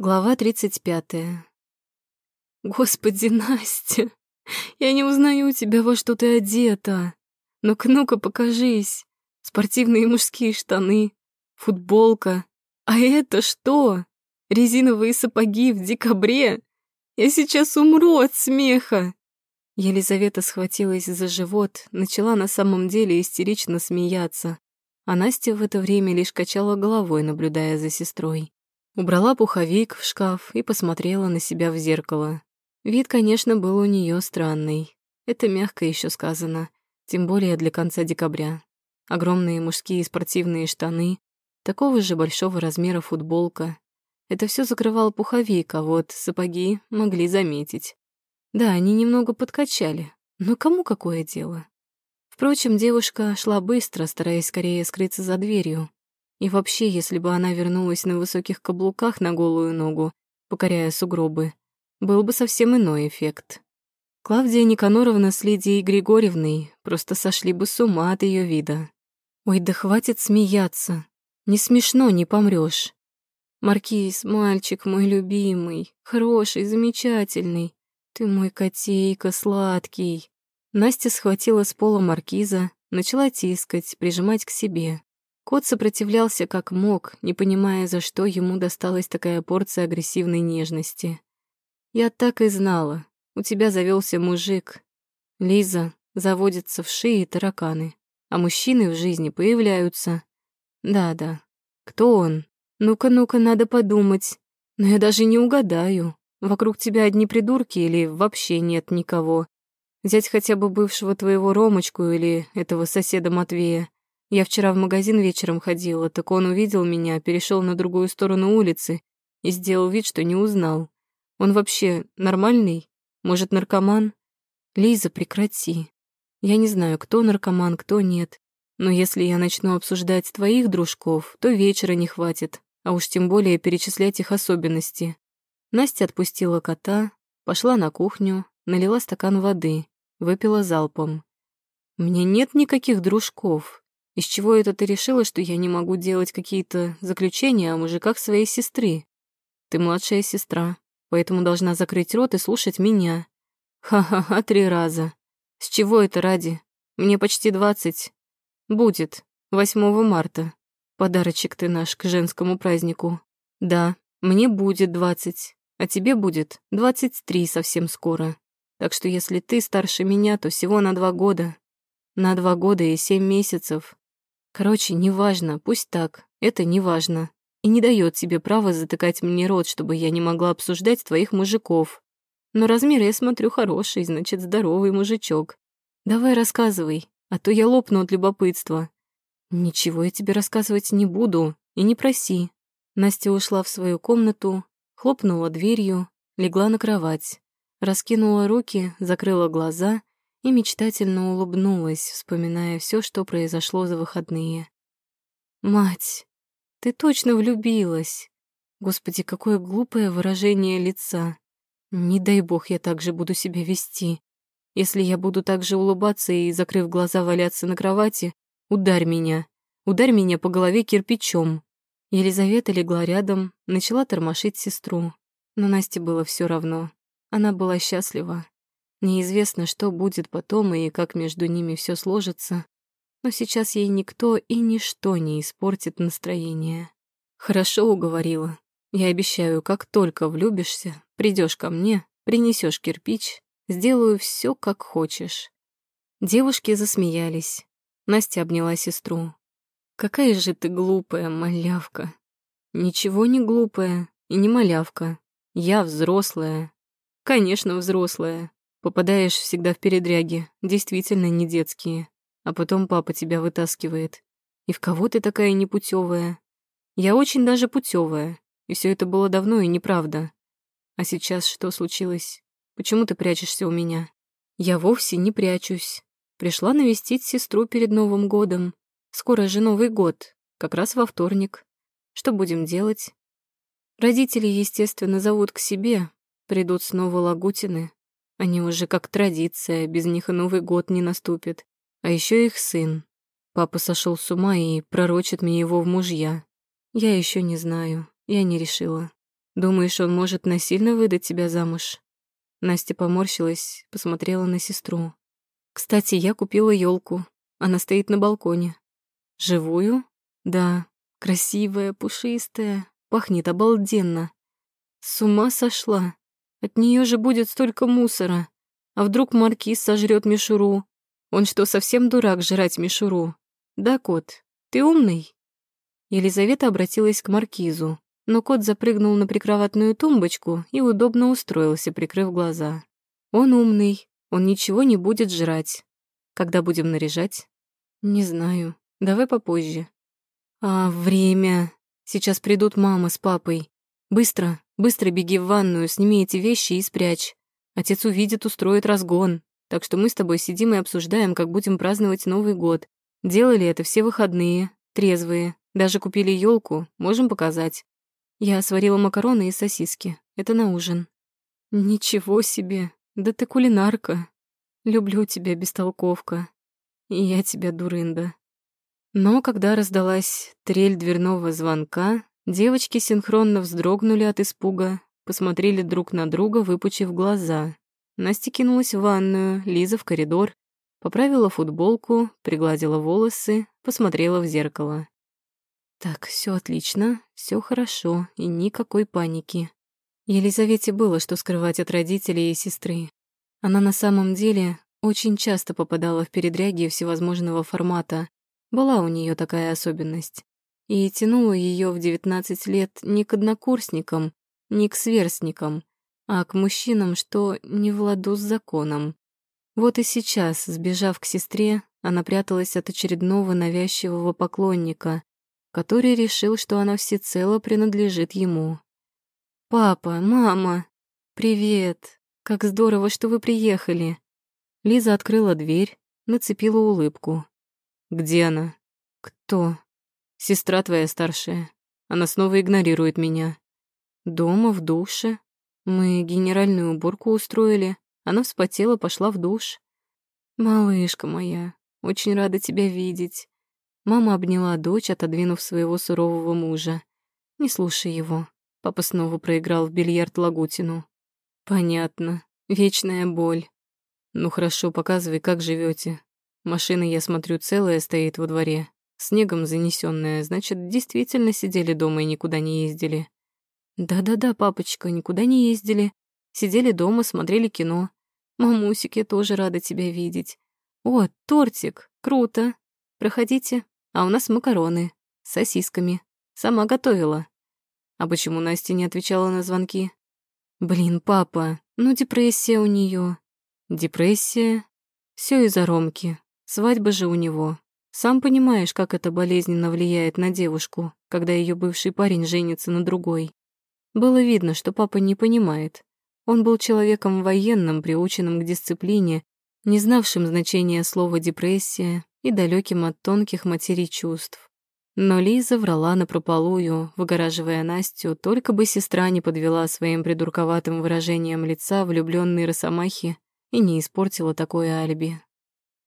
Глава 35. Господи, Настя, я не узнаю тебя, во что ты одета. Ну-ка, ну-ка, покажись. Спортивные мужские штаны, футболка. А это что? Резиновые сапоги в декабре? Я сейчас умру от смеха. Елизавета схватилась за живот, начала на самом деле истерично смеяться, а Настя в это время лишь качала головой, наблюдая за сестрой. Убрала пуховик в шкаф и посмотрела на себя в зеркало. Вид, конечно, был у нее странный. Это мягко еще сказано, тем более для конца декабря. Огромные мужские спортивные штаны, такого же большого размера футболка. Это все закрывал пуховик, а вот сапоги могли заметить. Да, они немного подкачали, но кому какое дело? Впрочем, девушка шла быстро, стараясь скорее скрыться за дверью. И вообще, если бы она вернулась на высоких каблуках на голую ногу, покоряя сугробы, был бы совсем иной эффект. Клавдия Никаноровна с Лидией Григорьевной просто сошли бы с ума от ее вида. Ой, да хватит смеяться. Не смешно, не помрёшь. Маркиз, мальчик мой любимый, хороший, замечательный. Ты мой котейка сладкий. Настя схватила с пола маркиза, начала тискать, прижимать к себе. Кот сопротивлялся как мог, не понимая, за что ему досталась такая порция агрессивной нежности. «Я так и знала. У тебя завелся мужик. Лиза, заводится в шее тараканы, а мужчины в жизни появляются. Да-да. Кто он? Ну-ка, ну-ка, надо подумать. Но я даже не угадаю. Вокруг тебя одни придурки или вообще нет никого. Взять хотя бы бывшего твоего Ромочку или этого соседа Матвея. Я вчера в магазин вечером ходила, так он увидел меня, перешел на другую сторону улицы и сделал вид, что не узнал. Он вообще нормальный? Может, наркоман? Лиза, прекрати. Я не знаю, кто наркоман, кто нет. Но если я начну обсуждать твоих дружков, то вечера не хватит, а уж тем более перечислять их особенности. Настя отпустила кота, пошла на кухню, налила стакан воды, выпила залпом. Мне нет никаких дружков. Из чего это ты решила, что я не могу делать какие-то заключения о мужиках своей сестры? Ты младшая сестра, поэтому должна закрыть рот и слушать меня. Ха-ха-ха, три раза. С чего это ради? Мне почти двадцать. Будет. 8 марта. Подарочек ты наш к женскому празднику. Да, мне будет двадцать, а тебе будет двадцать три совсем скоро. Так что если ты старше меня, то всего на два года. На два года и семь месяцев. Короче, неважно, пусть так, это неважно. И не дает тебе права затыкать мне рот, чтобы я не могла обсуждать твоих мужиков. Но размер, я смотрю, хороший, значит, здоровый мужичок. Давай рассказывай, а то я лопну от любопытства. Ничего я тебе рассказывать не буду, и не проси. Настя ушла в свою комнату, хлопнула дверью, легла на кровать, раскинула руки, закрыла глаза и мечтательно улыбнулась, вспоминая все, что произошло за выходные. «Мать, ты точно влюбилась!» Господи, какое глупое выражение лица. Не дай бог я так же буду себя вести. Если я буду так же улыбаться и, закрыв глаза, валяться на кровати, ударь меня. Ударь меня по голове кирпичом. Елизавета легла рядом, начала тормошить сестру. Но Насте было все равно. Она была счастлива. Неизвестно, что будет потом и как между ними все сложится, но сейчас ей никто и ничто не испортит настроение. Хорошо уговорила. Я обещаю, как только влюбишься, придешь ко мне, принесешь кирпич, сделаю все, как хочешь. Девушки засмеялись. Настя обняла сестру. Какая же ты глупая, малявка. Ничего не глупая и не малявка. Я взрослая. Конечно, взрослая. Попадаешь всегда в передряги, действительно не детские. А потом папа тебя вытаскивает. И в кого ты такая непутевая? Я очень даже путевая, и все это было давно и неправда. А сейчас что случилось? Почему ты прячешься у меня? Я вовсе не прячусь. Пришла навестить сестру перед Новым годом. Скоро же Новый год, как раз во вторник. Что будем делать? Родители, естественно, зовут к себе. Придут снова Лагутины, они уже как традиция, без них и Новый год не наступит. А еще их сын. Папа сошел с ума и пророчит мне его в мужья. Я еще не знаю, я не решила. Думаешь, он может насильно выдать тебя замуж? Настя поморщилась, посмотрела на сестру. Кстати, я купила елку. Она стоит на балконе. Живую? Да. Красивая, пушистая, пахнет обалденно. С ума сошла. От нее же будет столько мусора. А вдруг маркиз сожрет мишуру? Он что, совсем дурак жрать мишуру? Да, кот, ты умный? Елизавета обратилась к маркизу, но кот запрыгнул на прикроватную тумбочку и удобно устроился, прикрыв глаза. Он умный, он ничего не будет жрать. Когда будем наряжать? Не знаю. Давай попозже. А время? Сейчас придут мама с папой. Быстро, быстро беги в ванную, сними эти вещи и спрячь. Отец увидит, устроит разгон. Так что мы с тобой сидим и обсуждаем, как будем праздновать Новый год. Делали это все выходные, трезвые. Даже купили елку, можем показать. Я сварила макароны и сосиски. Это на ужин. Ничего себе, да ты кулинарка. Люблю тебя, бестолковка. И я тебя, дурында. Но когда раздалась трель дверного звонка, девочки синхронно вздрогнули от испуга, посмотрели друг на друга, выпучив глаза. Настя кинулась в ванную, Лиза в коридор, поправила футболку, пригладила волосы, посмотрела в зеркало. Так, все отлично, все хорошо и никакой паники. Елизавете было что скрывать от родителей и сестры. Она на самом деле очень часто попадала в передряги всевозможного формата, была у нее такая особенность. И тянула ее в 19 лет не к однокурсникам, не к сверстникам, а к мужчинам, что не в ладу с законом. Вот и сейчас, сбежав к сестре, она пряталась от очередного навязчивого поклонника, который решил, что она всецело принадлежит ему. «Папа, мама, привет! Как здорово, что вы приехали!» Лиза открыла дверь, нацепила улыбку. Где она? Кто? Сестра твоя старшая. Она снова игнорирует меня. Дома, в душе. Мы генеральную уборку устроили. Она вспотела, пошла в душ. Малышка моя, очень рада тебя видеть. Мама обняла дочь, отодвинув своего сурового мужа. Не слушай его. Папа снова проиграл в бильярд Лагутину. Понятно. Вечная боль. Ну хорошо, показывай, как живете. Машина, я смотрю, целая стоит во дворе, снегом занесенная, значит, действительно сидели дома и никуда не ездили. Да-да-да, папочка, никуда не ездили. Сидели дома, смотрели кино. Мамусик, я тоже рада тебя видеть. О, тортик, круто. Проходите. А у нас макароны с сосисками. Сама готовила. А почему Настя не отвечала на звонки? Блин, папа, ну депрессия у нее. Депрессия? Все из-за Ромки. Свадьба же у него. Сам понимаешь, как это болезненно влияет на девушку, когда ее бывший парень женится на другой. Было видно, что папа не понимает. Он был человеком военным, приученным к дисциплине, не знавшим значения слова «депрессия» и далеким от тонких материй чувств. Но Лиза врала напропалую, выгораживая Настю, только бы сестра не подвела своим придурковатым выражением лица влюбленной росомахи и не испортила такое алиби.